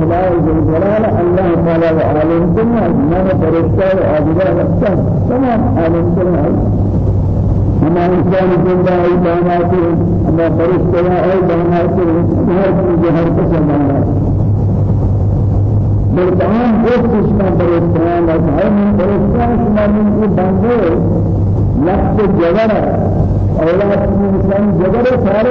خلاه الجلال الله تعالى وعالم الدنيا من فرشتة وعابدة نفسه تمام عالم الدنيا. ہم انسان زندہ ای بہناتے ہم فرشتہ ای بہناتے ہر چیز ہر قسم بنا بلتان دوست اسما فرشتہ ہے من فرشتہ اسما من کی بندے لفظ جگر أولاد انسان جگر سارے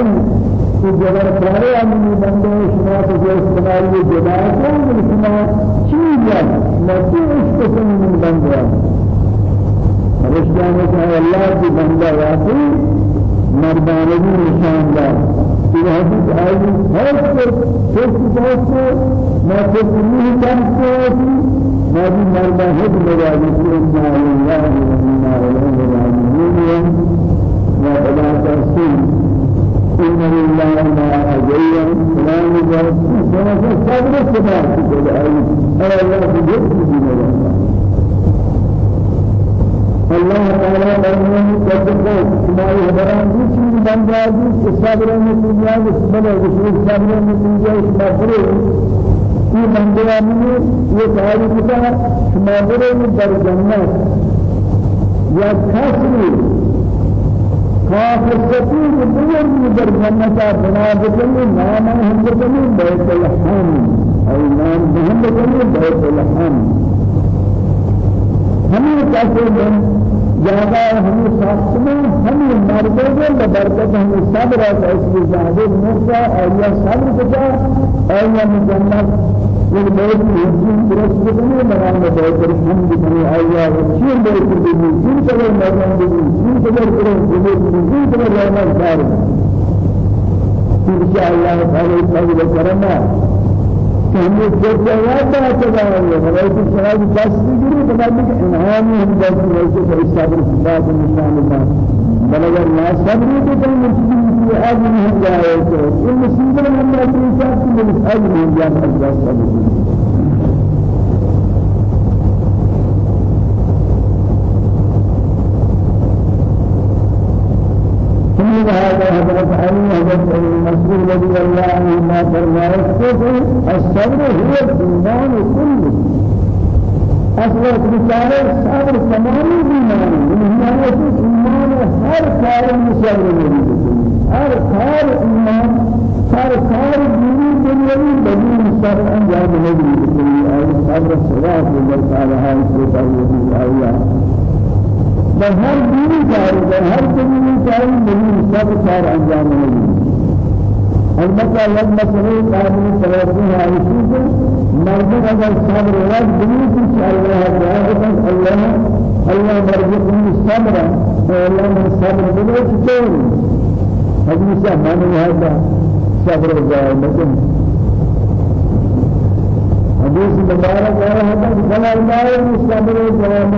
کہ جگر سارے امنی بندے شما کو جو استعمال یہ جدا ہے شما چیز ہے نتی اس قسم من بندے رشتہ میں کہ اللہ کی بندہ واقعی مردانگی نشان دار یہ حدیث آئی ہر کو سوچ سوچ کو میں کو نہیں جانتے میں بھی مردہ حد لگا دی کہ اللہ و أنا الیہ راجعون یا ادا ترسل إن لله ما أجيا فلان جاء فما صبر صبر كذا أي الله بجد الله تعالى بينهم كتبوا ما يهدران في شيء من جاهز الصبر من الدنيا والصبر والصبر من الدنيا والصبر في من جاهز يتعالى بتا صبر من الجنة يا كسر كافر سفير بدون من الجنة بنا بكل نام هم بكل بيت الحم أي نام هم بكل بيت الحم ہمیں کیسے من جاگا ہمیں ساتھ میں ہمیں مردوں کے برکت ہمیں صبر ہے اس کی ظاہر موسى اور یہ صبر کجا؟ اور یہ مجنت؟ بہت یقین درست کرنے بنانے میں بہت الحمد لله آیا چین بہت بھی چین کرے مرنے بھی چین کرے کرے چین کرے رحمت دار ان شاء الله تعالی فضل کرنا ہمیں جو جواب بنا چلا ہے ہمارے کو شراب دس دیگری بنا کے انعام ہم دس ویسے کوئی صبر صفات نشان کا بل اگر نا صبر تو کوئی نہیں میں ہم اپنی ذات کی آج نہیں جا سکتا ثم هذا حضرت علي حضرت المسجد رضي الله عنه ما فرمائے الصبر هو الإيمان كله أصل بشارة الصبر تمام الإيمان من هنا الإيمان هر كار صبر مريد هر كار إيمان هر كار دين دنيوي بدون صبر أنجام مريد أي صبر الصلاة والسلام على هذه الآيات در هر دینی کاری در هر دینی کاری مهم سب کار انجام میدهیم البته یک مسئله قابل توجه آیشی که مردم اگر صبر ورد دینی که الله تعالی الله الله مرزقنی صبر الله صبر بده چطور حدیث من هذا صبر جاء مثلا حديث مبارك على هذا كما الله الصبر والجواب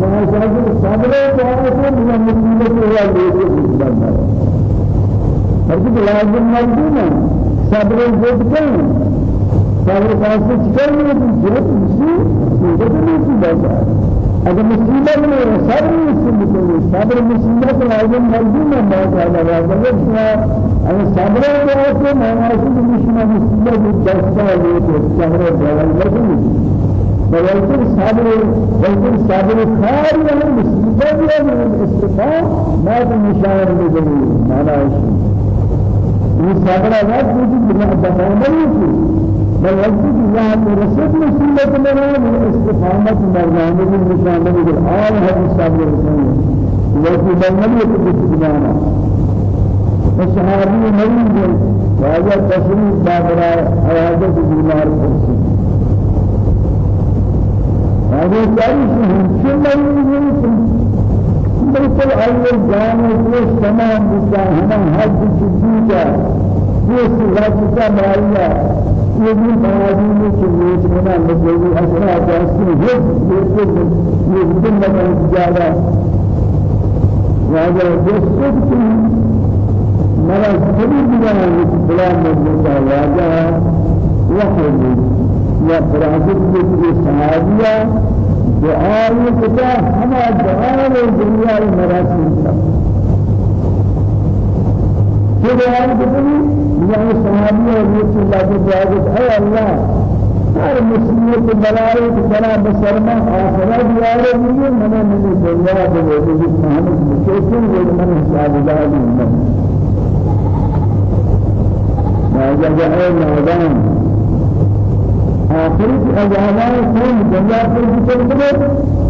ما شاء الصبر والجواب من المصيبة هو ليس هذا لازم موجود صبر والجواب صبر خاصة كلمة جهة مصيبة مصيبة اگر مصیبت میں صبر مصیبت میں صبر مصیبت لازم موجود ہے بہت زیادہ واجب ہے اگر صبر ہے تو میں ایسے مشنا مصیبت دستا ہے تو صبر جواب نہیں۔ بلکہ صبر بلکہ صبر خیر ہے مصیبت ہے استفاء ما مشاعر میں ضروری معنی ہے یہ صبر ہے کہ بنا بنا نہیں بل وجد الله رسول مسلمة لنا من استقامة مرنامة المشامل بالآل هذا الصبر الرسول وفي بلنبي تبتدانا فصحابي مريض وهذا تشريف بابرا حياته بالمار الرسول هذا تعيش شو مريض بالکل اول جان؟ و تمام بچا ہم حد چیزا یہ سزا کا مایا یہ بھی بازی میں چلیے سنا مجھے اثر جاسی ہے یہ یہ دن میں زیادہ واجہ دوست کی مرا سبھی میں بلا مجھے واجہ وحی یا فراغت کے صحابیہ دعائیں کتا ہمارا دعائیں دنیا میں مراسم یہ بیان کرنی یہ صحابی اور رسول اللہ کے جواب ہے اے اللہ ہر مسلمت بلائی بلا بسرما آخرت یارے نہیں من من دنیا دے وہ محمد مکیسن وہ من حساب داری من ما جاء نادان آخرت عذابان کون دنیا پر بچر کرے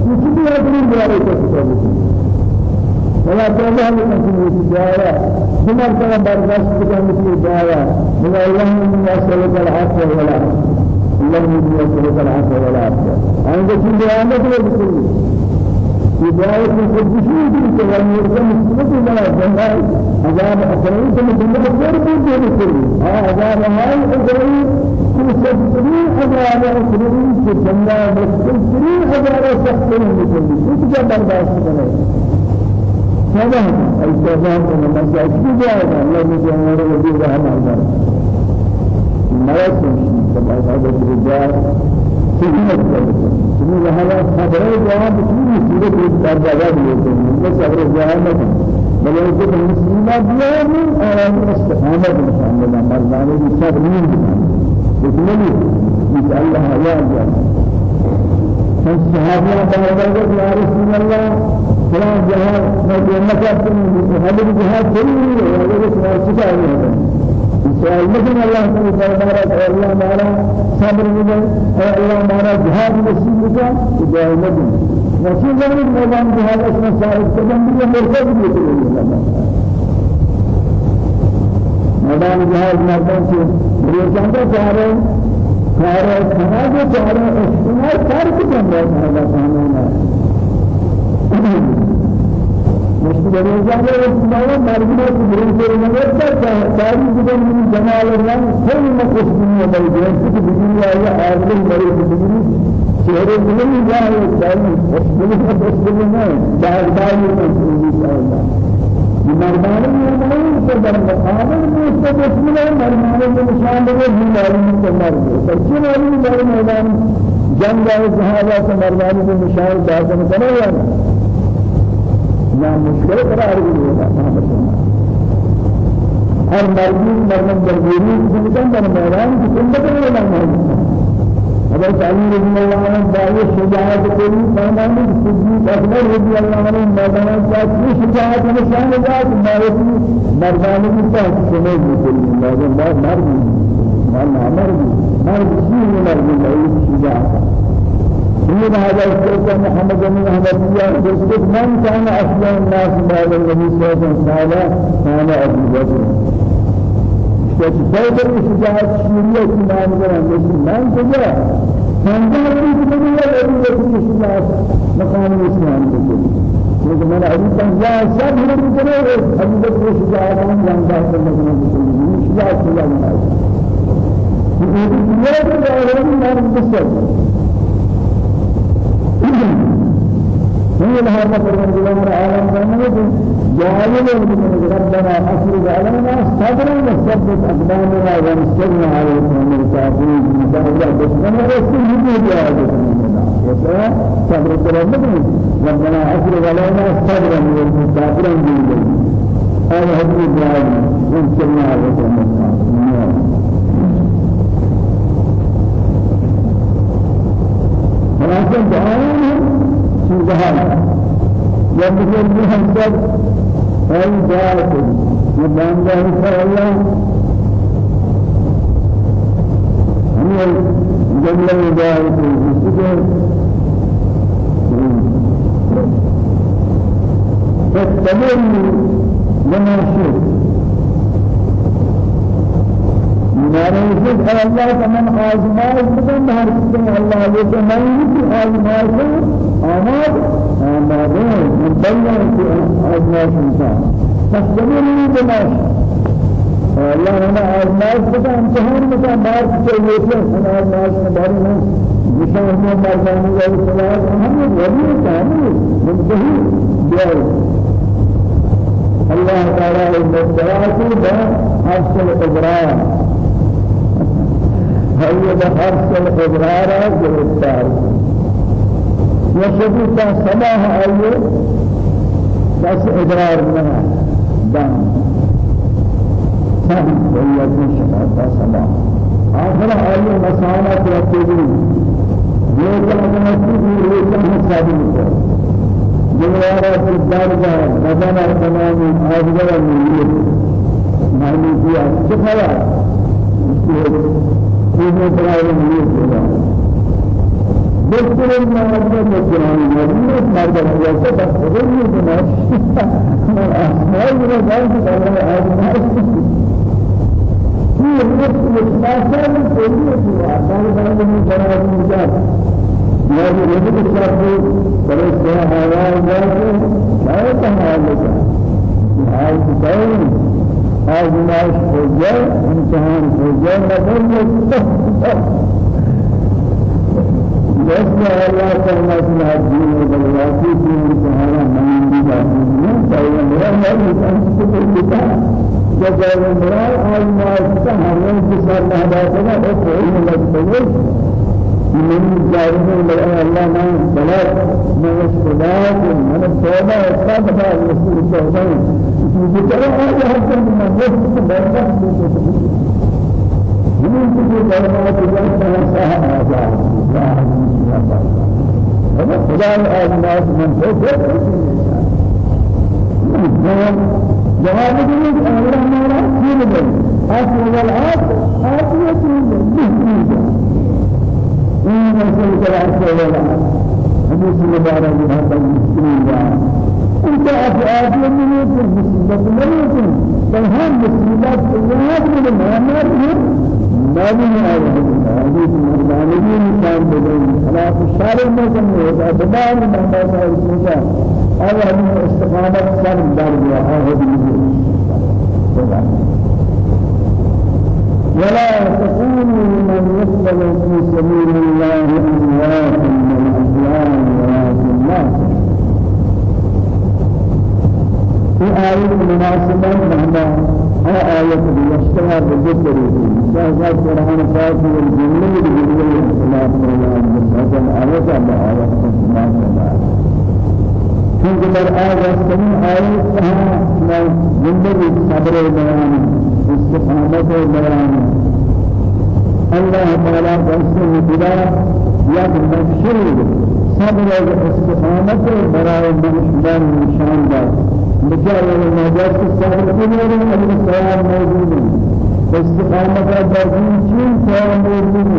کسی بھی اپنی بلائی کر سکتے ولا توبه لكم جاية بما كان برداشت بكم مثل جاية من الله من يسألك العفو ولا الله من يسألك العفو ولا عند كل عامة وبكل بداية دي كلام يرجع مستمد ولا جمال عذاب أخرين ثم جمال غير بوجود كل ها عذاب هاي أخرين كل سبتين عذاب أخرين في جمال مستمد عذاب سخطين بكل كل جبر باسطة هذا الجزاء من المساجد جاء الله مجمع ربي رحمه الله ما يسمى تبع هذا الرجال سجنة سجنة هذا خبر جواب كل سورة الدرجات يقول بس خبر جواب بل يقول المسلمات يوم آرام استقامة إن شاء الله مرضانا بصبرين لكن يسأل الله يا جل فالصحابة قالوا يا رسول الله فلان جهاد مكان هذا الجهاد كله وهذا سؤال سؤال سؤال مثل الله تعالى بارك الله تعالى صبر من الله تعالى جهاد نصيب کا جهاد مدن نصيب من ميدان جهاد اسمه صاحب قدم بھی مرتب بھی ميدان جهاد مردان سے بریجان کا چارے چارے جو چارے استعمال کر کے جنگا ہے مشكلة رجال الإسلام مرجع كبير كبير نقطة تاريخ بدن من جمال الله كل ما قصدنا بيجان في الدنيا يا عالم مريض بدن شهر بدن جاه تاريخ بدن بدن ما بعد بعد من الله مرمان مرمان سے در مقابل میں اس کو بسم اللہ مرمان کے نشان لگے ہماری سے مر گئے سچے والی میدان جنگ ہے صحابہ سے مرمان کے نشان داخل کرے یا یا مشکل قرار دیتا ہر مرضی مرمن درگیری بودن در میدان کی سنت میں لگنا اگر تعلیم رضی اللہ عنہ بائی شجاعت کوئی فرمانے صدیق اکبر رضی اللہ عنہ میدان کا کی شجاعت نشان ذات مارتی مردانه کی تحت سنے بعد مرد مرد مرد مرد شيء مرد شجاعت من هذا الشيخ محمد بن أحمدية يثبت من كان أصل الناس بعد النبي صلى الله عليه وسلم كان أبو بكر فسبب الشجاعة الشريعة كمان كمان من كذا من كان في الدنيا أبو بكر الشجاعة مقام الإسلام كله لیکن میں ابھی تنجا سب لوگ کرے ابھی تک وہ شجاعت ہم جانتا ہے کہ میں شجاعت سے جانتا ہوں یہ کے بارے میں میں هي هذا فرمان العالم فرمانه جاهل ربنا أفرج علينا صبرا وثبت أقدامنا وانصرنا على القوم الكافرين من الله بسمنا رسول الله جاهل يسوع صبر كرامه ربنا أفرج علينا صبرا وثبت هذا هو الجاهل وانصرنا على القوم الكافرين ولكن دعاهم جهاد يبدو المحسد أي ذات يبان ذلك الله هي جملة ذات المسجد فاتبعني لما شئت ناريشد الله كمان آزمائش بدن هر كتن الله لكن ما يجي آزمائش آماد آماد من بلنا في آزمائش إنسان فاستمروا بماش الله هنا آزمائش۔ بدن امتحان بدن مار كتير أنا آزمائش مداري من نشان من مردان الله سلام هم ولي كامل منتهي بيار الله تعالى المبتلات بحرص الإبراهيم هي بحرص الإبرار جرفتار وشديد صباح أيه بس إبرار منها دم. سبب ويكون شباب صباح. آخر آية مسامة يكتبون جيتا مسجد جيتا جنوارا في الدرجة بدنا تمام أفضل من معنی کیا چکھایا چیزیں برائے نہیں کیا بسر المعبد مجران مدینة مرد الحياة بس غير بناش من أسماء من ذلك الله أجمع في الرزق الإخلاص من كل شيء أعطاه بعد من جلال المجال ما يريد الشرط فرس بها حياة ذاته لا يتحالك حال تدين آزمائش خوجه امتحان خوجه نظر مستحق جسد الله تعالى في الدين والواسي في امتحان من بجانب فإن الله يتحقق جزاء المرأة أي ما استهر جزاء الله تعالى أفعل للسبب من جارهم المرأة الله ما صلاة من الصلاة من التوبة الصادقة الرسول التوبة بكرة هذا حتى من النفس بركة من كل كلمات الله تعالى هذا هذا خدای آزمایش من فوق جواب دیں کہ اللہ ہمارا دین ہے اصل والعاد عافیت ہے ان رسول کے اصل والعاد حدیث مبارک ہے مسلم ہے انت عافیت نہیں ہے مصیبت نہیں ہے بل ہم مصیبت کے یاد میں معاملات ہیں ما من آية حديث مرداني إنسان بدون خلاف الشارع ما يهدا بدار ما ما كان هذا من استقامة سر دار هذا ولا تكونوا من يقبل في سبيل الله أموات من الأحياء ولكن الناس في آية مناسبة مهما آية يشتهى بذكر شاهد القرآن بالجنة الصلاة والسلام هذا الآية على آية الله چونکہ در آیت سمی آیت کہاں میں زندگی صبر بیان استقامت بیان اللہ تعالیٰ قسم خدا یک مبشر صبر استقامت برای مشدان نشان داد بچار نجات صبر کنید اگر سوال موجود در دین چین سوال موجود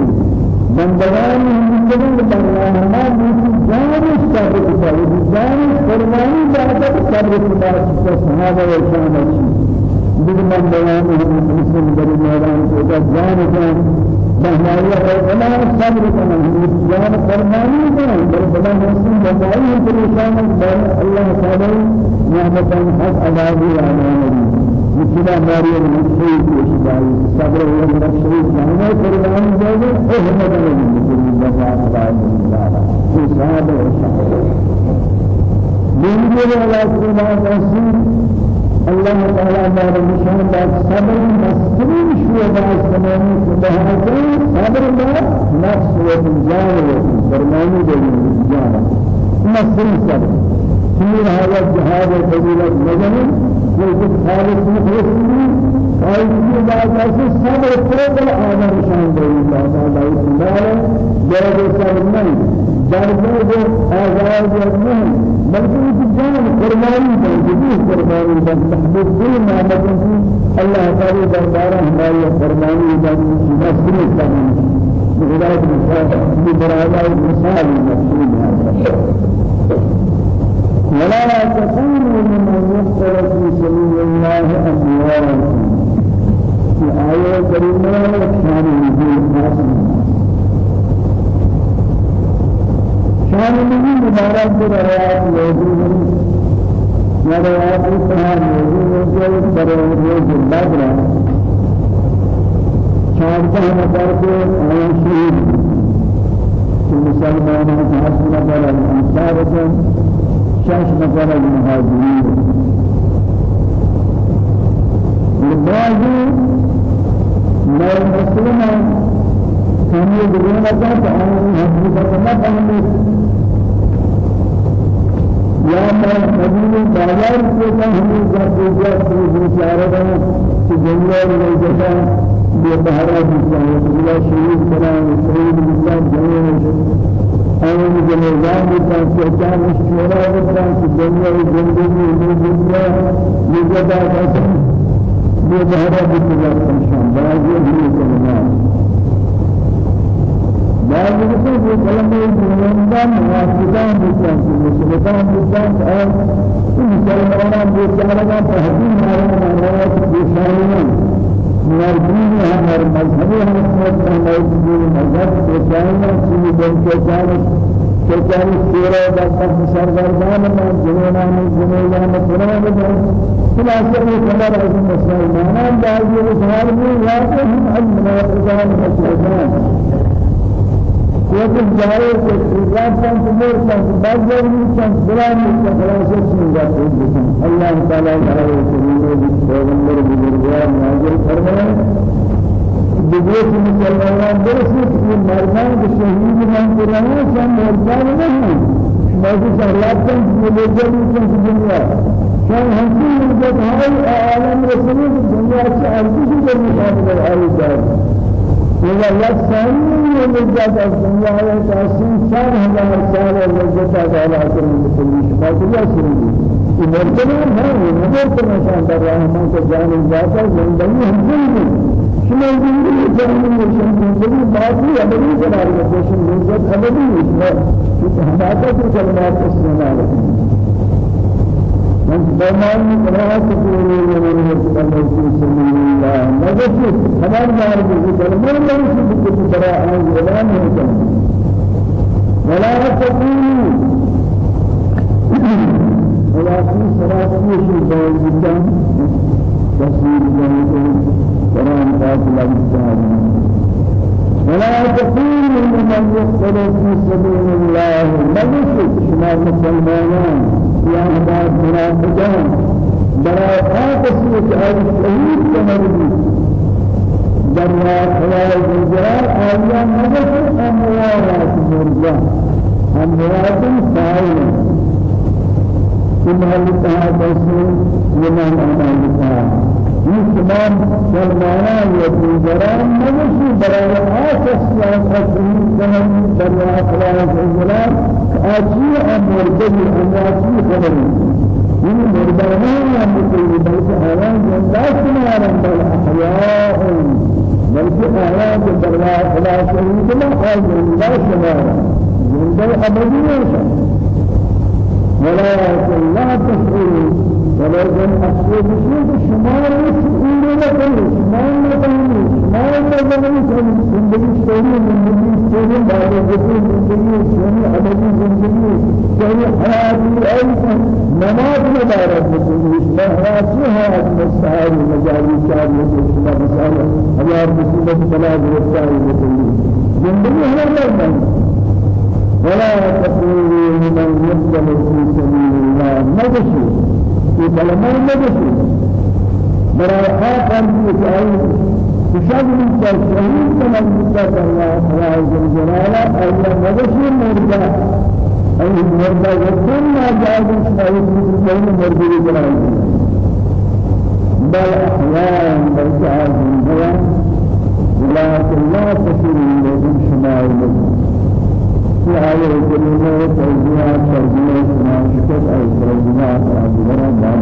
بندگان مستقل بندگان ما بیشتر جان صبر کرد جان قربانی داده صبر کرد صحابه و شان اچھی بندگان مسلم در میدان کو جان جان بہمایا ہے بنا صبر کرنا جان قربانی کرنا بل بنا مسلم بندگان پریشان اللہ تعالی نعمت حق ادا بھی آنا مثل مريم المسيح وشباب صبر والمسيح جانا فرمان أهمد المسيح بفعل الله في صحابة وشهادة من جل على سبحانه رسول الله تعالى بار مشان صبر مسلم شو بعد زمان سبحانه صبر ما نفس مسلم صبر في هذا الجهاد الفضيلة مجنون لیکن خالق مخلصی قائد بات ایسے سب افراد آدم شان دے اللہ تعالی تعالی جرد جو آزاد نہیں بلکہ اس جان قربانی دے جدی قربانی دے محبوب دل محمد اللہ تعالی دربار ہماری قربانی دے نصر کرنے بغداد مثال برادر مثال مسلم ہے ولا تكونوا ممن يقتل في سبيل الله أموالا في آية كريمة شان النبي خاص شان النبي مبارك بروايات موجود ہے۔ روايات القرآن موجود ہے جو بروايات البدر چارتا نفر کو آیا شہید۔ مسلمانوں کا حسن پر الانصار شش نفر المهاجرين الباقي ما المسلمين انسانی گرون اثر تعاون حقیقت نہ پہنے یا میں مدینے بازار سے ہمیں جب جب بیچارہ بنا کہ جنگل میں جیسا بے بہرا بیچارہ بلا شریف بنا شریف بلا جنگل اور جنازان کی پہچان اس چورا بنا کہ جنگل جنگل میں دنیا یہ جگہ ہے بے بہرا بیچارہ انسان باجی ہوئی کلمہ بعض الناس يقولون الدنيا موافقان بكرة مسلمان بكرة أو مسلمان بكرة فهدين على مرات بشانين مردين ہمار مذہبی حکمت ہماری مذہب کے چاہیے چیز بن کے چاہیے کہ چاہیے سورہ دستہ سرگردان میں جنونان جنونان قرآن میں خلاصہ یہ خبر ہے مسلمانان داخل اسرائیل میں واقع ہم المنافقان مسلمان لیکن جائے کہ اجازت کا تمور کا بعض لوگ چند بلان کا خلاصہ سنگا اللہ تعالی تعالی کے پیغمبر بزرگوار نازل فرمائے بدیت مسلمان درسی کہ مردان کے شہید من قرآن سے مردان نہیں موضوع سہلات کا ملوجہ کی دنیا كان هنسي من هاي عالم رسول الدنيا سألتي في المقابل الآيات إذا يسمى لجد الدنيا يتأسين سال هزار سال لجد على أكل المسلمين شفاة يسمى مرتبة ما مرتبة شان الرحمن كجان الذات زندگی ہم زندگی شما زندگی جان الشان زندگی باقی ابدی قرار میں عزت ابدی ہے ہمارا تو کلمات استعمال ہے من فرمان قرأت تقولي من سبيل الله نجد خبر دار بالذكر من ليس بكل قراءة الإعلان ولا تقولوا ولا في صلاة بين جدا تصوير جانب قرآن قاتل الإسلام ولا تقولوا لمن يقتل في سبيل الله. نجد شمال مسلمان یا ہمارا منافقان. آقسی کہ آئی شہید کمرگی در خلال الجلال آیا مدد اموالات مرجع. اموالات فائل سمال تها بسر لمن امال تها این تمام سلمانان یا دیگران نمیشی. برای آسس یا تسلیم کنند برای خلال الجلال آجی امردی امراجی کنند این مردانان یا مطلوب بلکه آیان جندا سنارن بل احیاء. بلکه آیان برای خلال الجلال آیان لا تشعروا ولكن أقول بشيء شمال مسؤول لكن شمال مثلا شمال مثلا زندگی سوری زندگی سوری بعد ذکر زندگی سوری أبدي زندگی سوری حیاتی ایسا نماز مبارک زندگی شما حیاتی حیات مستعار مجالی چار مثل شما مثال ہزار مصیبت بلا گرفتار زندگی زندگی ہر ولا تقولوا لمن يقتل في سبيل الله نجسوا في كلمة نبسي برای آخر بیشتر تشاهد من تشهید كما بيشتر الله تعالى جل جلاله. أيها نبسي مرجع. أي مرجع وكل ما جاء شاهد من كلمة مرجع جلاله بل أحيان بل جاء ولكن لا تشير إليهم شمال في هذه الكلمة توجيهات مناسبة أي توجيهات أجبرها بعض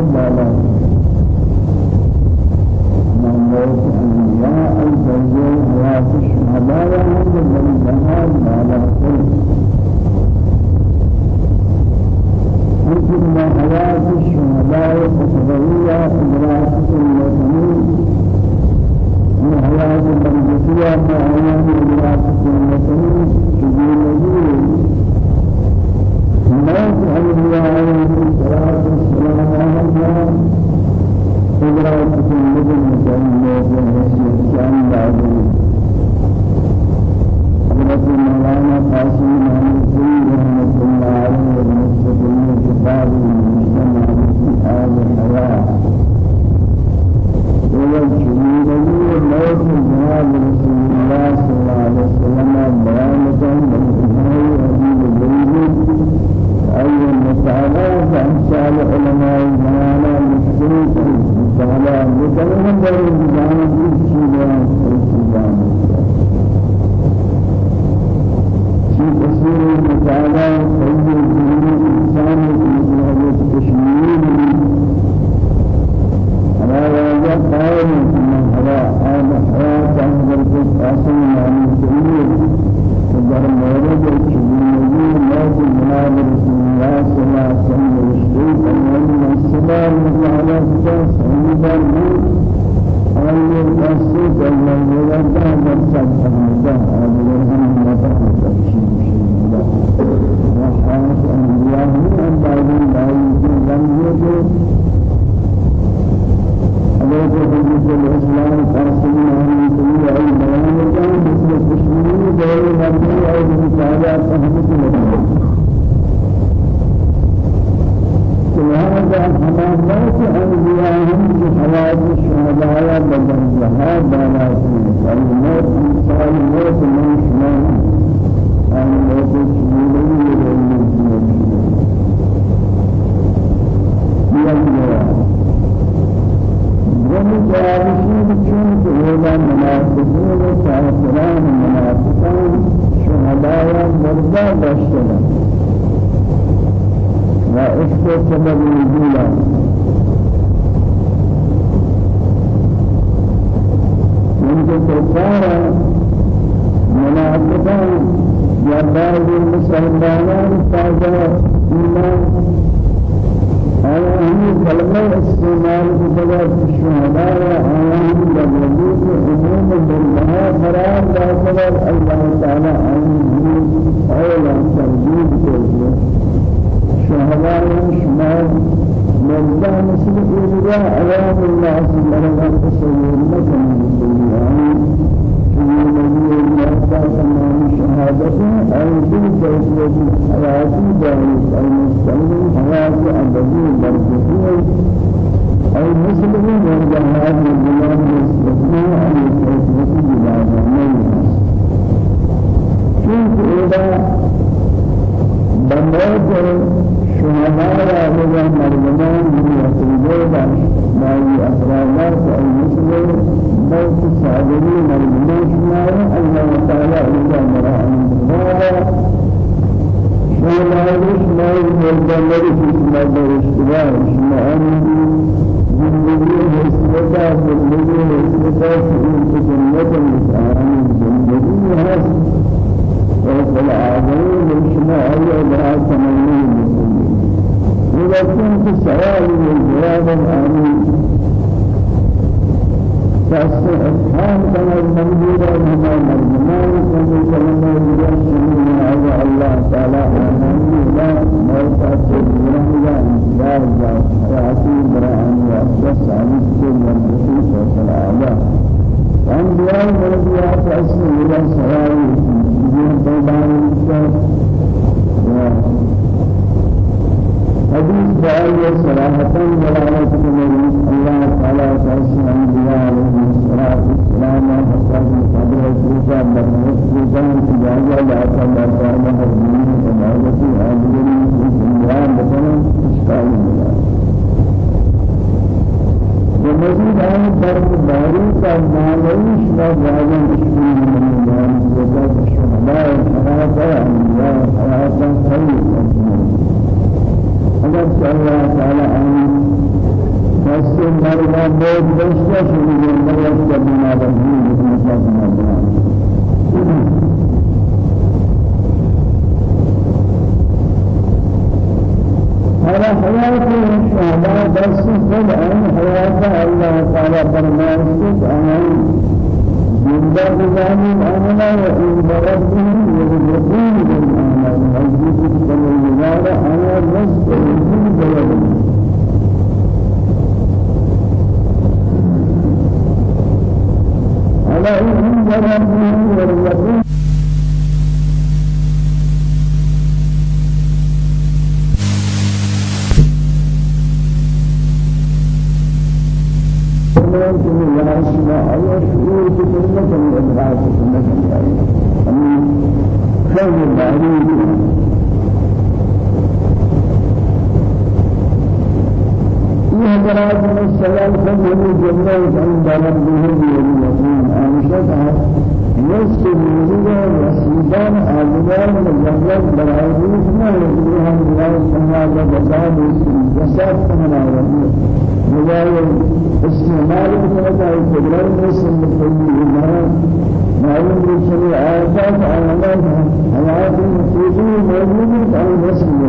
بالا ما يمكن ليس ما درسنا ما عندي جنبي هسبتا جنبي هسبتا سنت جنة الإسلام جنبي هس رب العالمين مشما أي دعاء تمني لكن في سؤال الجواب دست احسان کن من مجبور از همه مردمان کنی کلمه دیگر شمیر از الله تعالی الحمدلله موت از جنان یا انتظار یا حیاتی برای یا دست علیت که مردشی سوشل آلا انبیاء مردیات اسم إلى سرائي جنب داري حديث بأي صراحة دلالة النبي الله تعالى تسمع الأنبياء عليه الصلاة والسلامة حتى في قبر الجوزاء بمرس جوزاء تجاهل لا تبارك الله الدين تبارك هذه الأنبياء مثلا إشكال ومزيد عن برد باري كان مالوش وجاهل إشكال من الأنبياء وجاهل الشهداء حياة الأنبياء حياة خير اگر الله تعالی آمین دست مرد بود دست شدید مرد که بنابراین بکنید بنابراین على حياته إن شاء الله بس خذ عن حياته الله تعالى برمان خذ عن من بزاني أمنا وإن بربهم يرزقون بالمعروف حديث السماوات أنا رزق الدين بلد على إن ربهم أي خير بعيد يهدرات من السلام فمن جنة عند ربه يوم عائشة نصف الوزير وسيدان آدمان مجرد برائدين ما يجريها الله سبحانه وتعالى جسد كما ربه مجاهد استعمال يقدر مسلم في الإيمان معلوم آيات آيات حياة على مسلم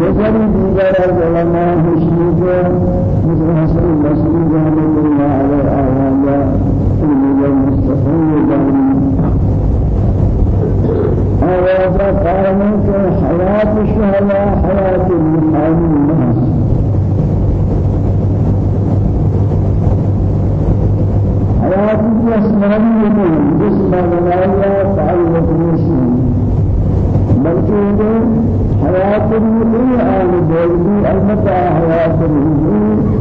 نظر دیگر علماء مشرق مثل حسن البصري رحمة الله عليه آيات في المستقيم هذا قائم حياة الشهداء حياة المحامين. الناس حياة الجسمانية جسم الله تعالى وتنسي بلکہ حیات الروحی آن دیوی البتہ حیات الروحی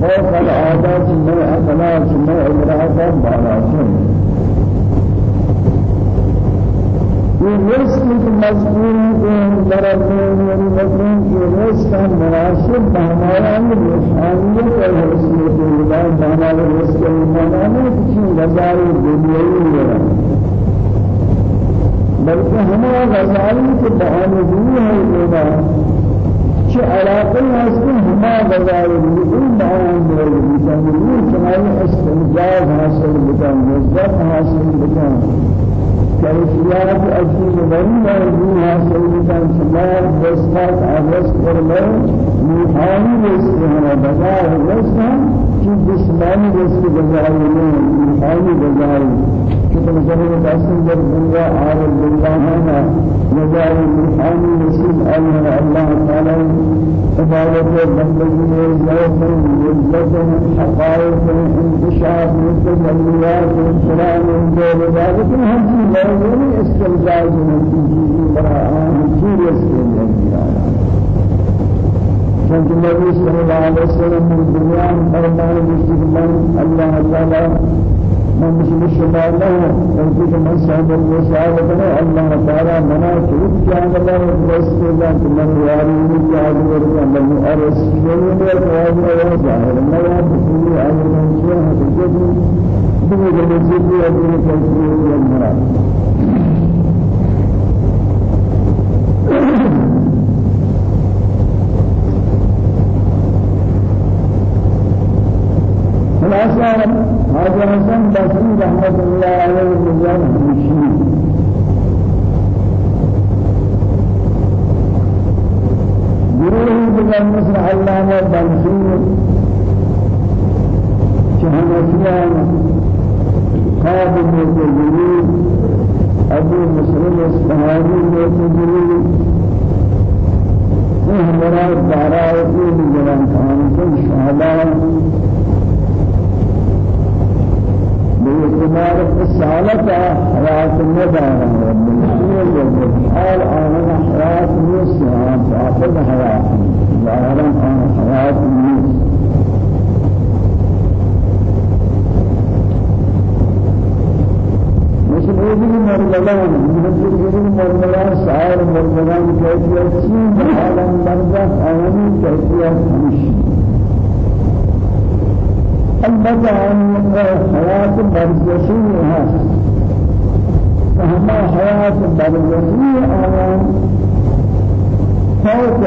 فوق العادات میں اخلاق میں ادراکات بارا کو درجے میں مجبور کہ رزق مناسب ہمارا اور حیثیت اللہ ہمارا رزق ایمانہ کسی غزائی دنیاوی ہے بلکہ ہمارا غزائی کے بہانے بھی ہے لوگا کہ علاقے ہستے ہما غزائی بھی بہان دے بھی چنائی استنجاز حاصل بکن نزدت حاصل بکن. كيفيات أجل غريبة يجيها سيدنا سمار بسقط عرس فرمي ميحاني بسقها بزار بسقها في جسماني بسق بزاري ميحاني بزاري كتب زهر باسم در دنيا عارف بالله هنا نزاري ميحاني بسق الله الله تعالى عبادة بندگی ذوق لذت حقائق انتشار متجلیات سلام دور ذلك ہم موضوع استمزاج من چیزی برا آن چیز استمزاج چونکہ نبی صلی اللہ علیہ وسلم من دنیا فرمان مستقبل اللہ تعالی من مش شما له وجود من صاحب المساعدة الله تعالى منا شروط كان الله رسول الله من ياري من جاد ورد من أرس شيء من القواعد والظاهر ما يبصر على من شيء هذا بدون جزء من التفسير والمراد خلاصة هذا حسن بصري رحمة الله عليه وسلم مشي گروه بجان مصر علامة بنصير. شهنسيان قابل موت أبو مسلم موت جرير إيه مراد دارائي جوان كان شهداء. باعتبار السالة حياة الندى حال آمن حياة الناس فأخذ حياة ظاهرا آن حياة هذه المرملان مثل هذه المرملان سائر المرملان كيفية سين عالم برزخ آمني كيفية همشي البته أن حياة برزخية أهما حياة برزخية آيان. فوق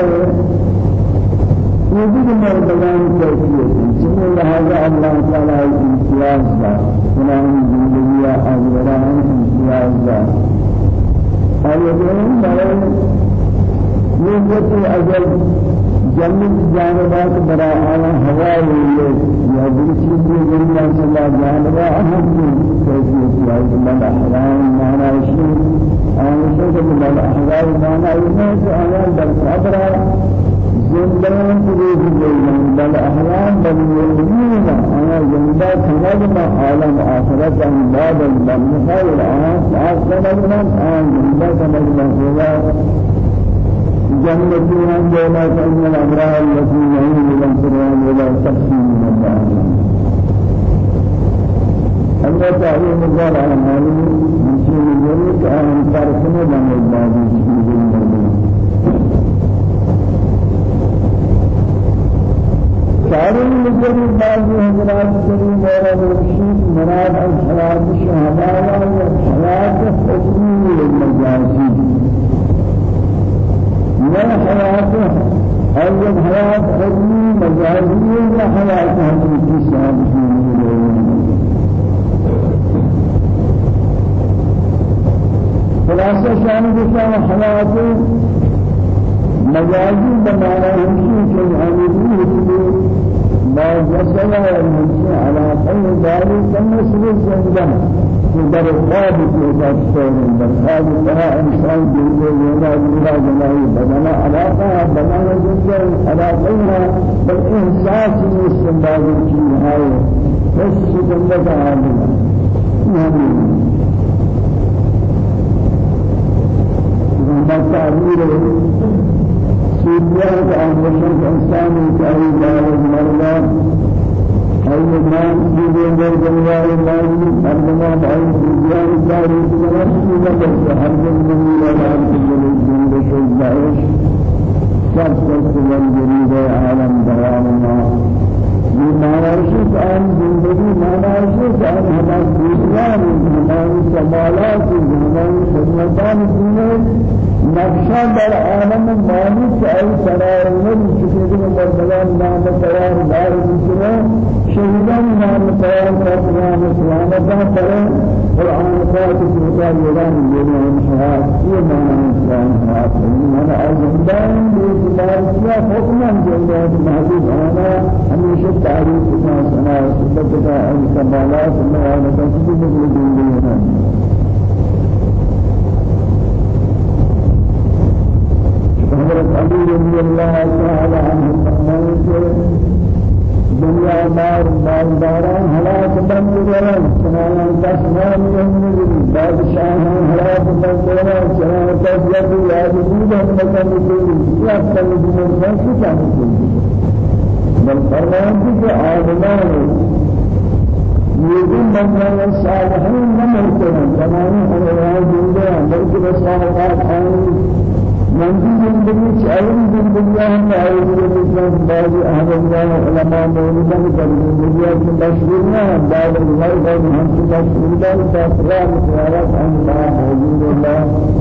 وجود مردگان کیفیت چنین لہذا اللہ تعالی امتیاز دا فلان زندگی اجران امتیاز دا آیتیں برای نسبت أجل جنت جانبات برا اعلی ہوا لیے یا دوسری دنیا سے لا جانبا اہم کیفیت ہے بل احرام معنی شيء ان شيء بل احرام معنی ہے کہ أنا در صبر زندان تريد جيلان بل أحيان بل يؤمنون أنا زندا كنجم عالم آخرة عن باب المخير الآن ساعة كنجم آن كنجم هو جنة من دولا فإن الأبرار التي إلى القرآن ولا تقسيم من الله الله تعالى مقال على مالي من شيء يجري كأن تركنا من الله سارے مجھے بعض حضرات کے میرا مرشد مراد الحیات الشهداء والحیات الحکمی المجازی من حیات أول حیات حکمی مجازی و حیات حقیقی صاحب خلاصة شان بشان حیات مجازی بمعنى همشي كالعاملين ما جسد المنشي على كل دار كمسر الزنجان در خواب کی دستور در خواب ترا انسان دل ولا ولا جنائی بدنا علاقہ بدنا جنجان علاقہ بل احساس استنباط کی ہے حس جنت عالم ما تعبير سوريا كأنشان إنسان كأي دار المرضى أي سوريا دار جميع المال أربعة أي سوريا دار سوريا سوريا دار هر لا عالم من بشر داعش سب سوريا جريد عالم دراما معنیش آن زندگی معنیش آن همان دیگران همان سمالات همان خدمتان دنیا نقشہ در عالم مانی چاہی قرار نہیں چکے کہ مردگان نام قرار دار بسرے شہیدان نام قرار قرآن سلامتا کرے قرآن پاک سلطان یلان یلان شہاد یہ معنی اسلام حیات من ازندان بیتبار کیا حکما جلدہ محبوب آنا ہمیشہ تعریف کا سنا سبت کا کمالات اللہ علیہ وسلم حضرت علی رضی اللہ تعالی عنہ فرمائے دنیا دار مالداران ہلاک بند کرن چنان دسمان یمنی بادشاہان ہلاک بند کرن چنان تجربہ یاد بود ہم مکان کو یا کل دین میں کیا بل فرمائے کہ آدمان يقول من الصالحين لم يكن كما هو الجنة بل الصالحات منزل زندگی چاہیے زندگی ہم آئے ہوئے ہیں بعض اہل اللہ علماء موجودہ کر زندگی کی مشہور نہ بعض اللہ بعض ہم کی مشہور ہے تفرار سوالات عن الله موجود الله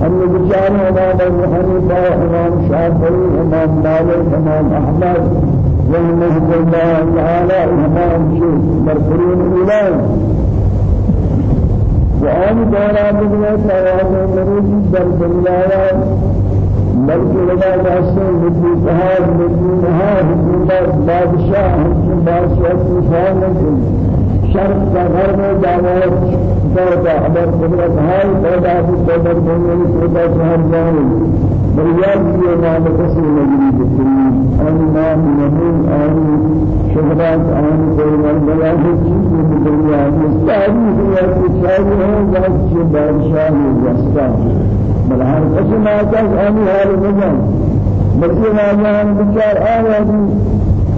ہم بیچارے امام ابو حنیفہ امام شافعی امام مالک امام احمد رحمه الله تعالى امام شيخ مرفوعون إلى وآن دورا بنا سواب مريض در دنيا بلکہ ودا واسطے مدی کہا مدی کہا حکومت بادشاہ حکم بادشاہ کی شان نہیں شرط کا گھر میں دعوت دوتا خبر قدرت ہے پیدا کی قدرت ہونے کی پیدا شہر جانے بریاد کی نام کسی نگری بکری ان نام نمون شہرات أن کوئی مرملا ہے چیز میں دنیا میں ساری دنیا کی چاہیے ہے جب بادشاہ جستا بل هر کسی ما کس آنی حال نجان بلکہ ما جان بچار آوازی.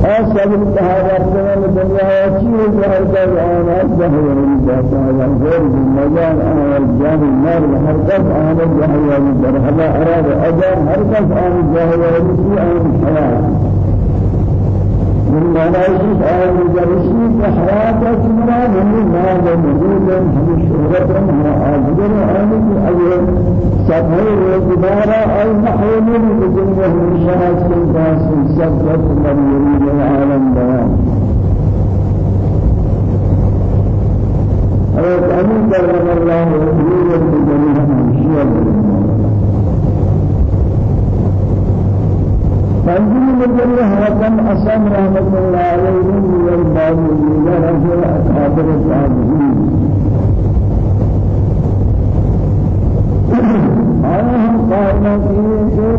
آسال التهاوات جنان الدنيا وشيء ظهر أنا جهل من ذاته غير بالمجال أنا الجاه النار الحركات أنا جهل من درهما أراد أجر حركات أنا جهل من سوء الحياة من معنى آل جرسي كحياة كمرا من مال مدود هم شهرة هم آجر آل أول سبه وجبارا أي محيط بجن وهم شاس كنتاس سبت من يريد العالم بيان حضرت أمين الله وجهه بجميع الشيء تنزيل مجرد حكم أسام رحمة الله عليه من الباب الجيدة أصحاب التابعين آيهم قائمة فيه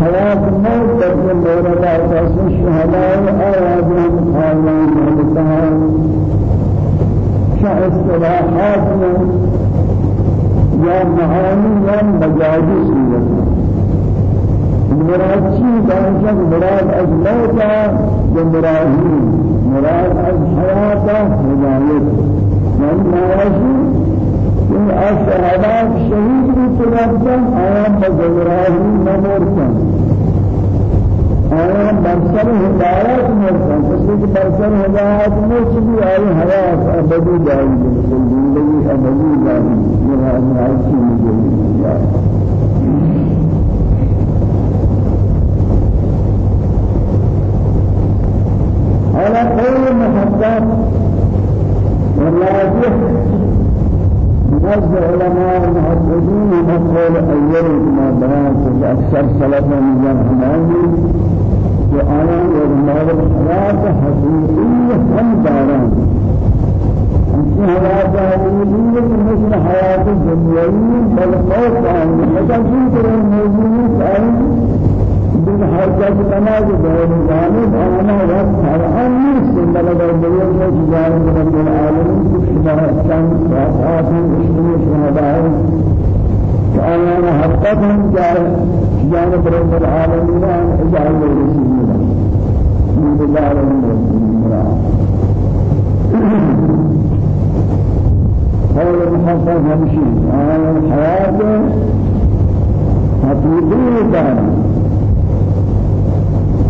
حياة الموت تبني مورد أساس الشهداء آياتهم قائمة بها شاء يا معاني يا مجازي سورة مراد چی؟ دانشان مراد از موتا و مراهی مراد از حیاتا هدایت. من نواشی این اشهادات شهید بھی تلقن آیا بزراهی نمورتن آیا برسر هدایت مرتن کسی که برسر هدایت مرتن بھی آئی حیات ابدی داری زندگی ابدی داری مراد مراد چی مجھے على قول محبت والراجح نزد علماء المحدثين مقول أول ما بيان أكثر سلفا من هماني وآيان وإرمال الحياة حقيقية هم داران حياة حقيقية مثل حياة الدنيوية بل خوف عن حتى في الموجودين من حركات تمام دور جانب الآن من بلد الدنيا من جانب رب العالمين سبحانه كان وآخر إشميش وهداه أنا حقتهم جانب رب أن أجعل رسولنا من بدار هذا المحفظ همشي أنا الحياة حقيقية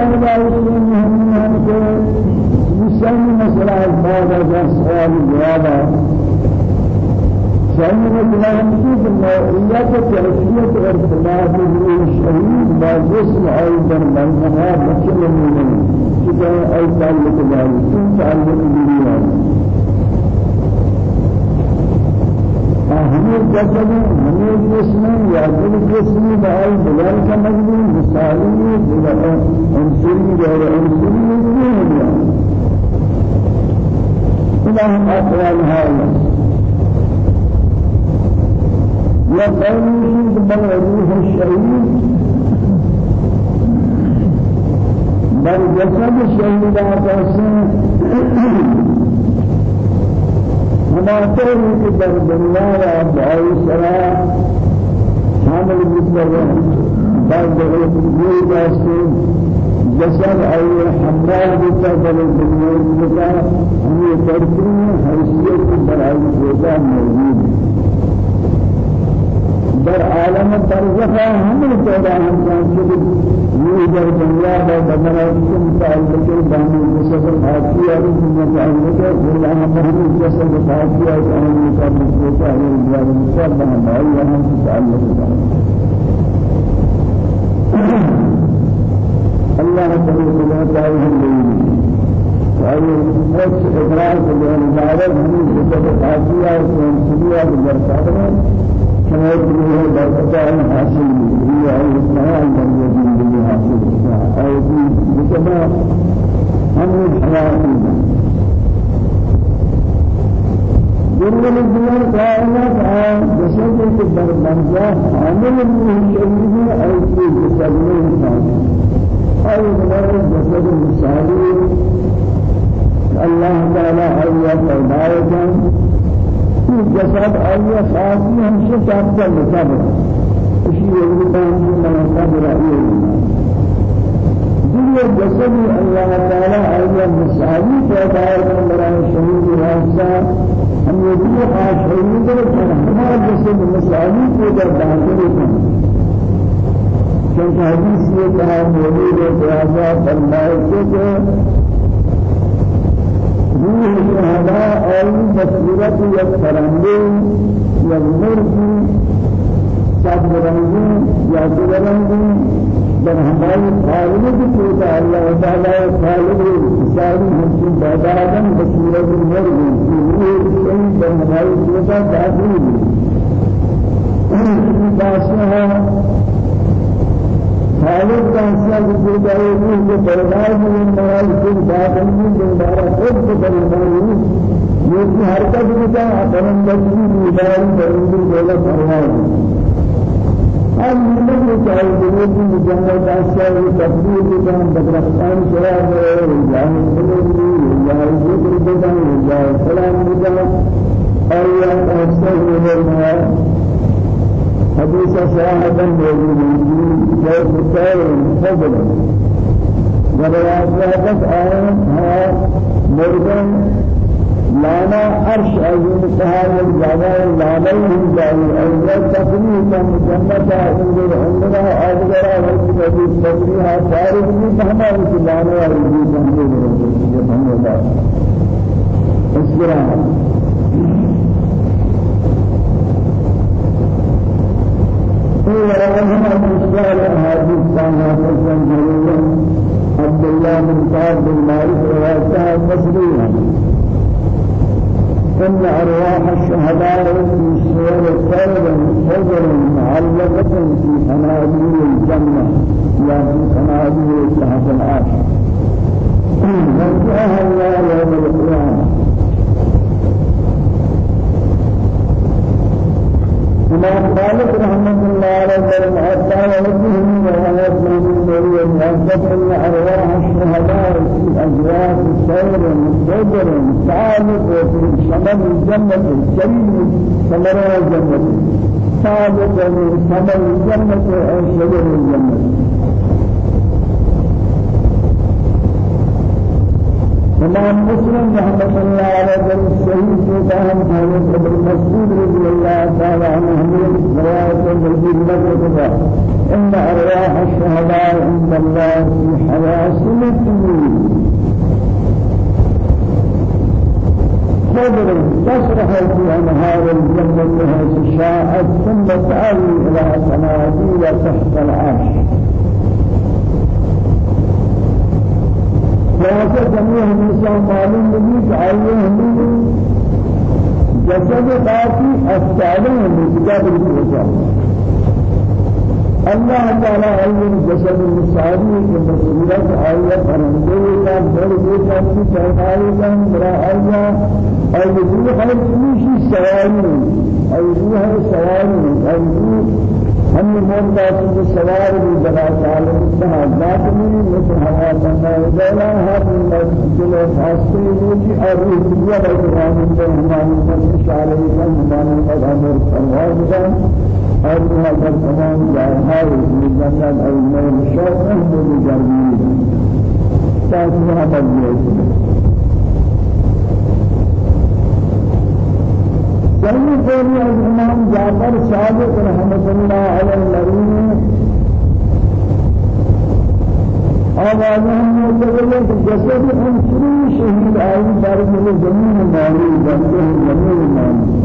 تعلق داری تعلق داری ہمیں جسد ہمیں جسم یا دل جسم بھائی بلال کا مجبور مثالی انسری غیر انسری نہیں ہے اللهم أقوال هذا وقوله بل روح الشهيد بل جسد الشهيد آتاسين در دنیا یا دعائی سرا حامل بکر بعد یہ جاستے جسد حمال بکر در دنیا بکر ہمیں ترکین حیثیت برائی بکر موجود در عالم برزخ ہم پیدا ہم جانتے یہ در دنیا میں بدلا کم تعلق کے بانی جسد خاصی اور دنیا تعلق ہے اللہ ہم جسد خاصی اور ان کا مسئلہ ہے یہ مسئلہ بنا ہے ہم تعلق الله سبحانه وتعالى وأي نفس إدراك بأن دعوة من جسد خاصية وسنسية بالبركة كما يقول بركة حاصل هي الإسلام من يجب أي بسبب أمر الحياة جل الدنيا كائنات جسد کے دربندہ عامل من الشيء أي في جسد الإنسان أي من الجسد المسالي الله تعالى أي فرمائكا في جسد أي خاصي همشي شابتا لكبر اشي يجبان من قبر أيه دنيا جسد الله تعالى أي مسالي فدائما مرا شهيد واسع هم يجب شهيد وكان جسد مسالي فدائما چونکہ حدیث یہ کہا موجود ہے لہذا فرمائے کہ روح شهداء اور بصیرت یا فرندے یا مرغی سب رنگی یا رنگی در ہماری خالق کی تو اللہ تعالی خالق ساری ہم بدادن بصیرت مرغی روح شہید در ہماری تو داخل ہے جو جائے گی جو پرواز میں مراد کو بات نہیں دوبارہ خود کو پرواز یہ کی حرکت بھی کا برندگی مدار برندگی بولا پرواز ہم نہیں کو چاہیے کہ یہ جنگل حصہ یہ تبدیل کے جان بدرختان چلا ہے جان بلندی یا ذکر بدن یا سلام بدن اور یہ حصہ ہے۔ حديث صراحة موجود في كتاب فضل. وروايات آية مرغن لانا عرش أجل سهال الجابا لانا هم جاي أول تقريبا جنة أول عمرها وجد في تقريها فارغ من فهما في لانا وجد فهما الله. اسمع ورغم الإسلام أحاديث كان حسن جليلا عبد الله بن كعب بن مالك روايتها مسلمة إن أرواح الشهداء في سور حجر معلقة في قناديل الجنة يا في قناديل تحت العرش. مرجعها الله إمام مالك رحمة الله عليه حتى وجهه روايات من النبي المعزز أن أرواح الشهداء في أجواء السير مستجر سابق وفي شمل الجنة الشريف ثمرة الجنة. سابق وفي شمل الجنة أو شجر الجنة. إمام مسلم رحمة الله عليه وسلم صحيح كتاب حديث ابن مسعود الله تعالى عنه رواية الذي لك إن أرواح الشهداء عند الله في حواسم الطيور خضر تسرح في أنهار الجنة حيث شاءت ثم تعالي إلى صناديل تحت العرش. لہذا جميع ہمیشہ معلوم نہیں کہ آئیے ہمیں جسد باقی افسادہ ہیں مجھا بالکل ہوتا اللہ تعالی آئیے جسد مساوی کے بصیرت آئیے پرندے کا بڑھ دیتا کی پیدائی کا برا آئیے اور یہ ہر چیز سواری اور یہ سواری اور هم مردا في سوار بجلا تعالى بها ذاتني مثل هوا بنا وجلا هر مسجد خاصي وجي أروي يا بيتنا من جهنم من إشارة كان من الأمر الله كان اور هذا تمام جاهل من جنة المال الشوق من جرمي تاسمع بالجسم جميع قولي الإمام جعفر صادق رحمة الله على المرين آوازهم يتبين جسد عنصري شهيد آئی بارد من زمین مالی بنده زمین مالی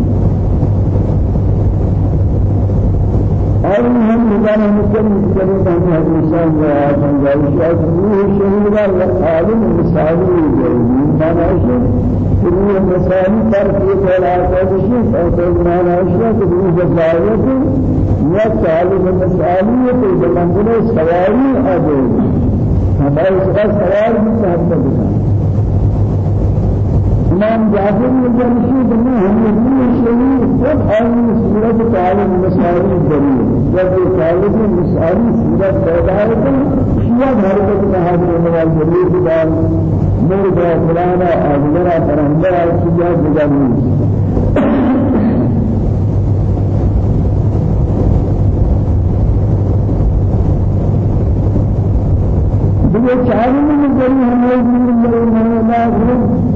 اور ہم نظام مسلم کرے ہیں حدیثان و آیاتان جائشات روح شہیدہ و عالم مثالی جائزی مانا روح مثالی پر في علاقہ بشی اور مانا اشیاء کہ روح جزائیت یا عالم مثالی تو جمانگل سواری آدھے ہمارے سوار بھی صاحب کا إمام جعفر الجمشيد من هم يقول شيء خود آئی صورت طالب مسائل دلیل جب یہ طالب مسائل صورت پیدا ہوتا شیعہ حرکت میں حاضر ہونے والی دلیل دار مر با فلانا آدھگرہ فرہندرہ شیعہ جگہ یہ چاہیے کہ کوئی ہمیں اللہ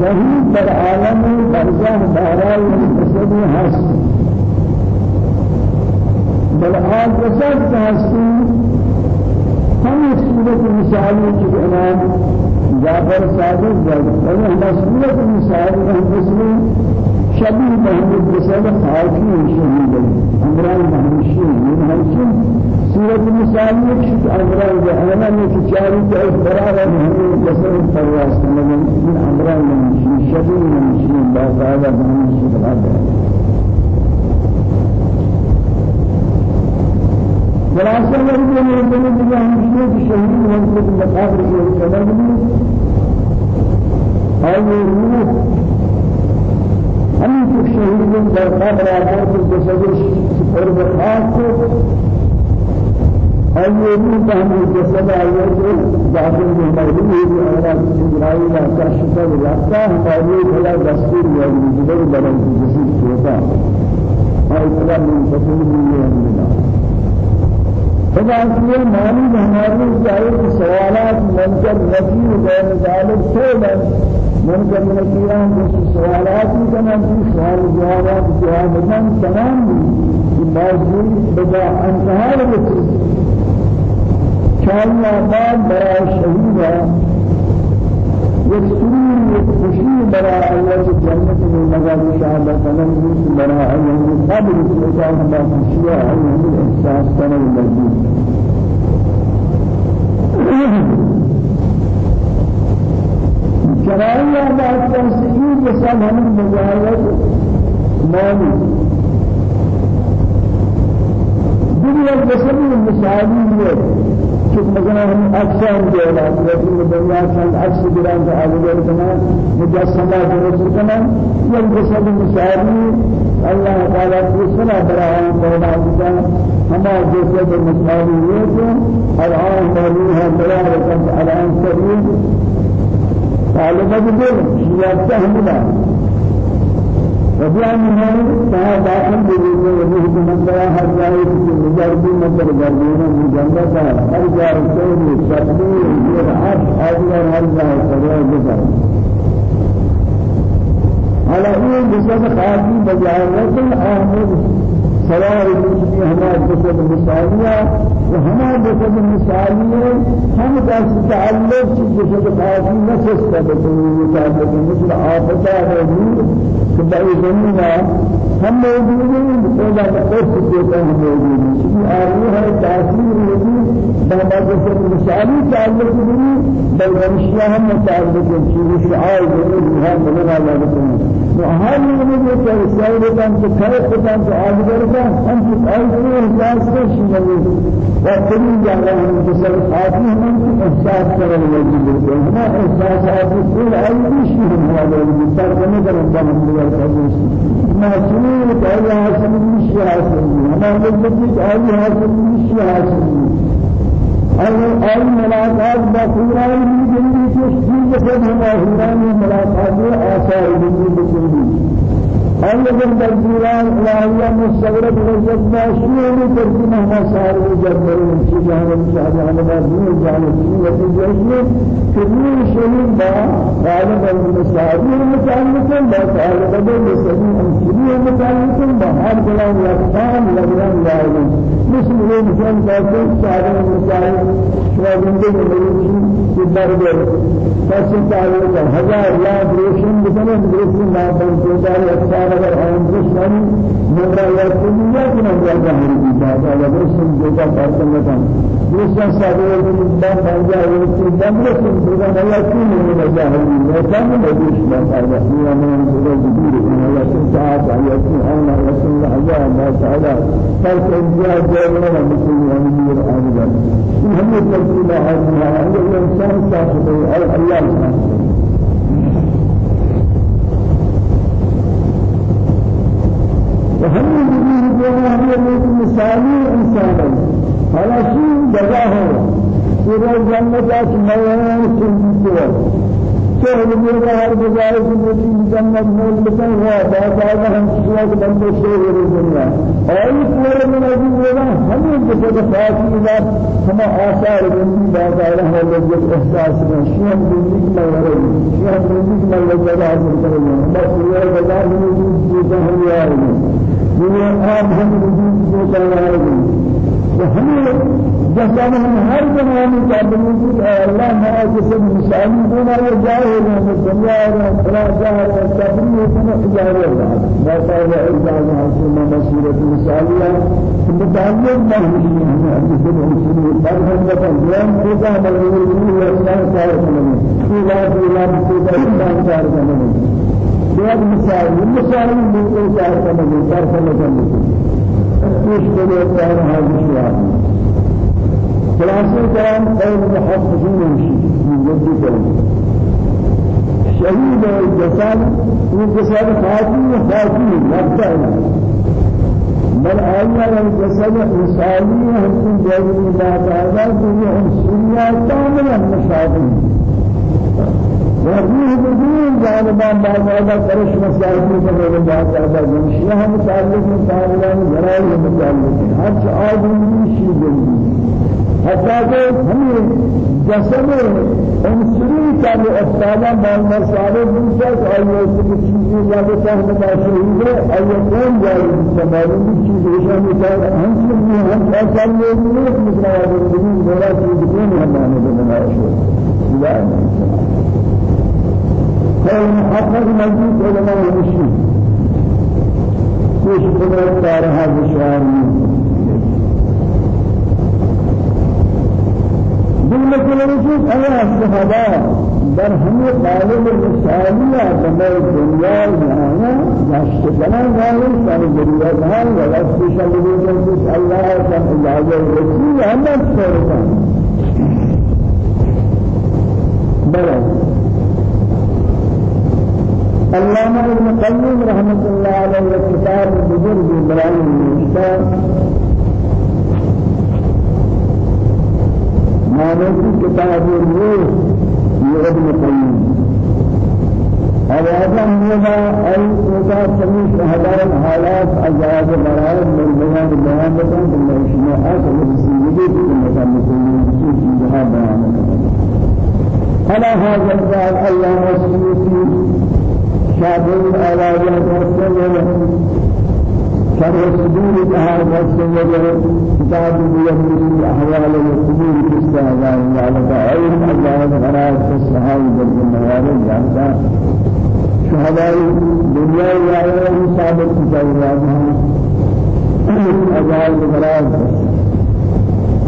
شهيد در عالم برزخ دارای جسد هست بل آن جسد هستی ہم صورت مثالی کی امام جعفر صادق اور ہم صورت مثالی ہم مسلم شبيه محمد بسال خاكي شهيد عمران محمشي من هالشيء سورة المثال يكشف عمران جهانا يكشاري جاء فرار محمد بسال الفرواس من عمران محمشي شبيه محمشي باقاعدة محمشي بغادة خلاصة مرضى من الدنيا بجاه محمد شهيد محمد المقابر يوم هذه الروح همین که شهید در قبر آمد جسدش قرب خاص آیه این تهم جسد آیه که داخل مردمی ہے اور اسرائیل کا شکل رکھتا ہماری بھلا دستور یا مجبور بنا جسد ہوتا اور اتنا منتقل نہیں ہے خدا اسلیے معنی ہمارے چاہے سوالات منکر نفی و غیر ذالک سے ممكن من الكلام بس سوالات كما في سوال جوابات جواب من تمام. باوجود بدا انتهاء الرسول كان بعد برا شهيدا يكسرون يكفشي برا الله جنة من مغاد شهادة فمن يوسف برا الله قبل سلطان الله الشيعة أيهم الإحساس كان المجيد شرائع بعد تنسيق جسم هم مجاهد مالي. دنيا جسم المساوي کہ مثلا ہم اکثر جو ہے لیکن دنیا چند عکس گران کا آگے کرنا مجسمہ درست کرنا یہ جسم مساوي اللہ تعالی کی سنا براہ پیدا کیا ہما جسم مساوي ہے کہ الآن موجود ہے بلا رکن الان سبیل طالبہ بدل شیعہ ہملا وبيان من كان داخل بيقول وجه من ترى هر جائے کہ مجرد من ہر جائے سے شبنی یہ عرش اور ہر جائے کرے گزر على إيه بسبب خاطي بجاء آمد سوار المسلمين هما جسد مثالية وهما جسد مثالية هم دست تعلق جسد خاصي نسس بكل متعلق مثل آفتا موجود كبعي زمينا هم موجودين ولا تقص كيف هم موجودين شيء آلية تأثير موجود بما جسد مثالي تعلق به بل غمشيا هم تعلق شيء شعار جسد هذا من الله وهل من يتساوي كان تكره كان تعبير كان أنت أيضا إحساس كشمل وكل من جسر آدم من إحساس كره الوجود. هنا إحساسات كل أي شيء هذا المثال كما كان كان من ما سنين كأي حاصل مش حاصل؟ هنا لذلك أي حاصل مش حاصل؟ أي أي ملاقات بقرآن من جندي تشتي جسد؟ هما هنا ملاقات آثار من جندي أيضا بالجيران إلهية مستغرب رزق ماشيين ترجمة مسار الجبر الشجاع الشهادة على بعضهم الجعل الشيء الجيش كل شيء با غالب المساعدين المتعلقين با غالب المساعدين الشيء المتعلقين با هر كلام يقام لغيان لازم مثل يوم كان قاسم شهادة المساعد شما زندگی مریضی کی برگر پس تعلق هزار لا روشن بکنه درست ما بن اگر آن کی نہ جاتا ہے کی بات ہے اگر سن جو کا پرتن کا دوسرا سادہ ہے کہ بات آ جائے وہ کہ بندے سے دوسرا نیا کی نہیں لگا ہے وہ کام میں دشمن آ گیا یہ ہمیں جو دور ہے اللہ سے صاحب ہے کہ أنا رسول اللہ ما تعالی پر انجا جو ہے مسلم امیر آ گیا ہم نے ترتیب ہے اللہ انسان صاحب ہے اللہ مثالي إنسان هذا شيء جزاه سورة جنة ميان سنتوا شهر میرا ہر گزارش مجھے جنت مول بتن ہوا باقاعدہ ہم شوق بندے شہر دنیا اور اس پورے میں نبی بولا ہمیں جیسے کہ خاصی بات ہم آثار بندی باقاعدہ ہے لذت احساس میں شہر بندی میں رہے شہر بندی میں لذت حاصل کریں بس یہ بازار میں جو ہم یہ یہ عام ہم وجود کو چلا جسد من هر قابلين في الله ما جسد مثالي بنا وجاهل ولا جاهل التبرير من جاهل الله ما قال إلا حسن مسيرة مثالية متعلق هي جسد مثالي برهم بتنزل كذا من الإسلام صار كمان إلا إلا كذا الإسلام صار كمان بيد مثالي مثالي من صار كمان صار كمان پیش کنه کار هذا الشيء خلاصه كلام قول محفظين نمشي من جد كلام شهيد الجسد الجسد خاطي خاطي مبدأ بل آية الجسد إنساني هم جاهل الله تعالى هم سنيا كاملا مشابه وفيه بدون جانبان بعض هذا كرش مسائل من بعض هذا جمشيا هم تعلق من تعلق من جرائم متعلق هر آدمی شيء جلدي حتى کہ ہمیں جسد انسری کا جو افتادہ مسائل دوسرا کہ آئیے اس کی چیزیں یا تو سہم شہید ہے آئیے کون جائے سمجھنے کی چیز ایسا مثال ہم سے بھی ہم ایسا لوگ نہیں مثلا میرا چیز کون ہمارے بنایا شو محفظ مجلس علماء المشرك كيش قدرت دارها بشعار بالمثل الرسول أيها الشهداء در همه طالب الرسالية كما الدنيا معنا يشتغلون غير سال الدنيا ظهر ولا سبيشال بيجن الله كان الله الرسول هم سورة بلى علامہ ابن قیم رحمۃ اللہ علیہ کتاب بزرگ ابراہیم نوشتا معنی کتاب روح یہ ابن قیم اور اعظم ہوگا ای ہوگا سمی شہداء حالات عذاب مرائب من بکن کہ میں شما اصل رسیدگی کی مکان مسلمین کی جہاں بیان کریں على هذا الله وسلم شاهدين على جهة السنة شرح الصدور تهار والسنة كتاب بيهمس أحوال الصدور في السهزان وعلى علم الله في السهاي بالجمهور جانتا شهداء الدنيا وعلم ثابت كتاب واضحة أجائب غرائب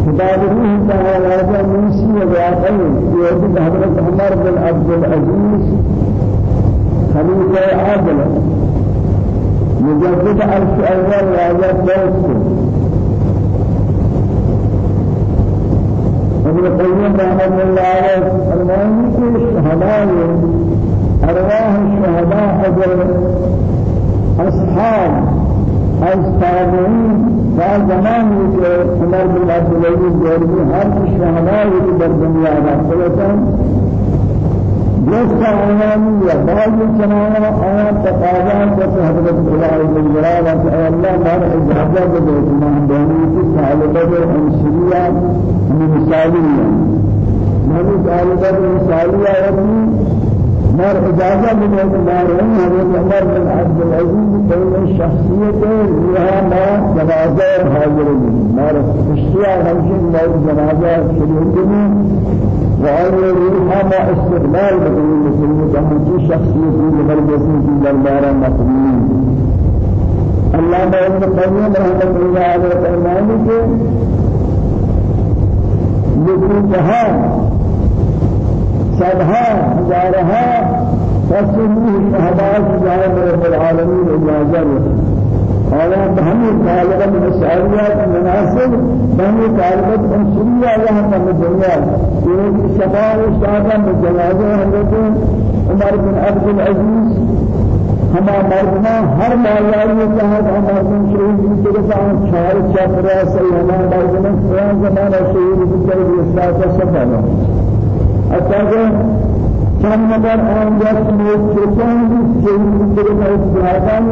كتاب الله تعالى من سيئة وعقل يؤدي حضرت عمر بن عبد العزيز خليفة عادل. مجدد عرش أول وعلى دوسته ابن قيم رحمه الله عليه فرمانه الشهداء اصحاب از تابعین و زمانی که عمر بن عبدالعزیز جوری هر شهداء در دنیا رفته جس آیانی یا بعض چنانا آیات تقاضا کرتے حضرت الہی الجلال کہ اللہ مار اجازت دے ایمان دینی کی طالبہ انشریہ مثالیہ میں طالبہ مثالیہ ہے مار اجازت دے ایمان حضرت عمر بن عبد العزيز بين شخصيته لها ما جنازة حاضر مار اشتياق همشن ما جنازة شريعة وأن روحا ما استقبال بكل مسلم كما في شخصية في زبردستی في دربار مسلمين الله ما ابن قيم رحمة الله عليه فرمانه کہ لیکن جہاں صدها ہزارها تصمیم شہداء جائے رب العالمین اجازت حالا بهمی طالبان مسائلیات مناسب بهمی طالبات انسوریہ یہاں پر دنیا. یہ شفاء و شفاء بجنازہ حضرت عمر بن عبد العزيز ہما مردنا ہر مالیاری کہا کہ مردن شہید کی طرف آن چار چپرا سے ہما مردنا قرآن زمانہ شہید اچھا چند نفر آن جاست موت چکان شهید کی طرف استحادان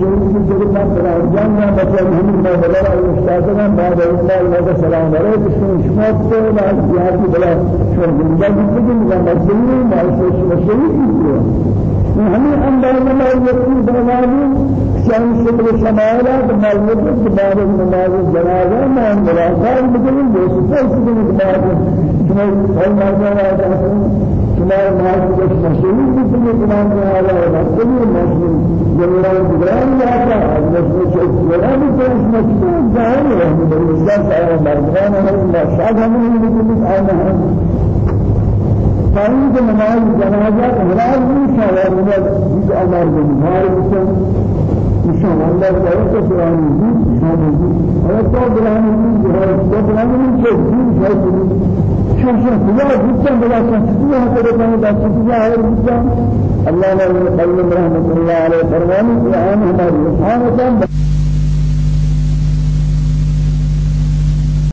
شهید کی طرف قرار جان یا مثلا نے بلا استادان بعد اللہ علیہ السلام علیہ السلام شمات کو لا جہاد بلا شو زندگی کی مجبوری ما شهید کی ہمیں اندر میں یقین بنانے شان شکر شمائلات معلومات بعد نماز جنازہ میں ملاقات بدل دوسرے سے بعد شمال فرمایا شمار ناس کو مشہور بھی تمہیں تمام میں آ رہا ہے کبھی مشہور جنرال گران جاتا ہے مشہور سے ولا بھی تو اس مشہور ظاہر ہے عزت ہے مردان ہے اللہ شاد ہم نے بھی آنا ہے فارغ نماز جنازہ احرام نہیں شاور مدد جس أمر میں بہار سے ان الله تعالى قرآن يجيب شامل يجيب هذا قرآن يجيب هذا قرآن يجيب شو شو خدا جدا بلا شخصية هذا كان ده شخصية هذا جدا الله نے قلم رحمت الله عليه فرمانے کہ ہماری سبحانہ